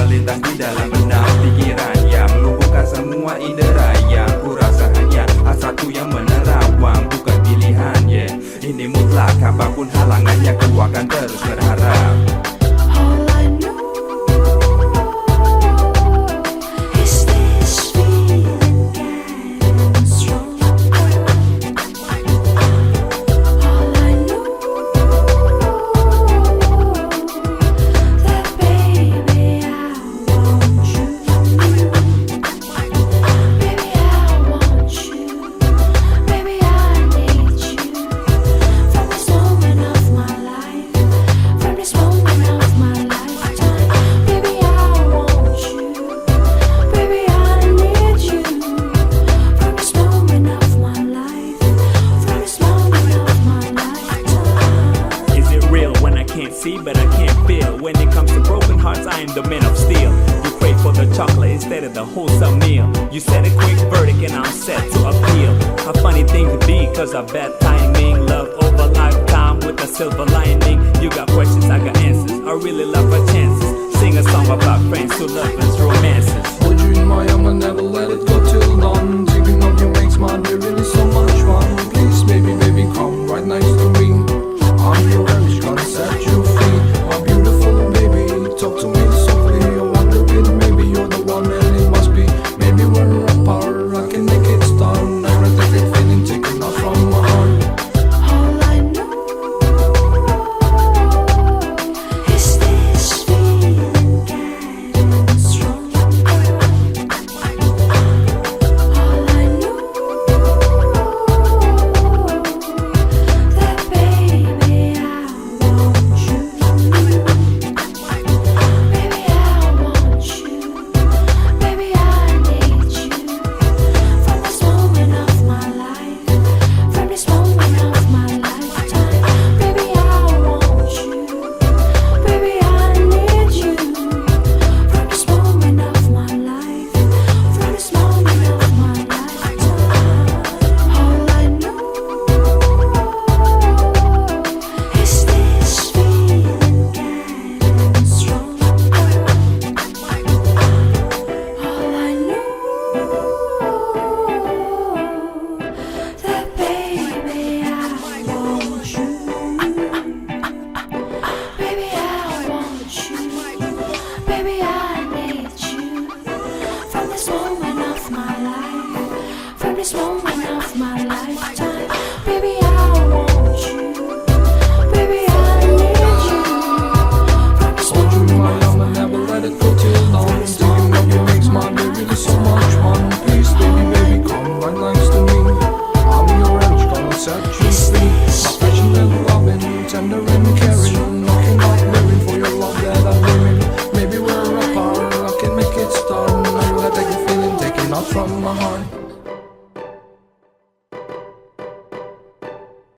melintas di dalam benak Pikiran yang melumpuhkan semua indera Yang ku rasa hanya hasratku yang menerawang. Bukan pilihan, yeah. Ini mutlak, apapun halangannya ku akan terus berharap the man of steel. You crave for the chocolate instead of the wholesome meal. You set a quick verdict and I'm set to appeal. A funny thing to be, cause of bad timing. Love over lifetime with a silver lining. You got questions, I got answers. I really love our chances. Sing a song about friends who love and never Every moment of my lifetime, baby, I want you. Baby, I need you. Never let it go too long. Makes my baby do so much baby, baby, come right next to me. I'll your angel, set you.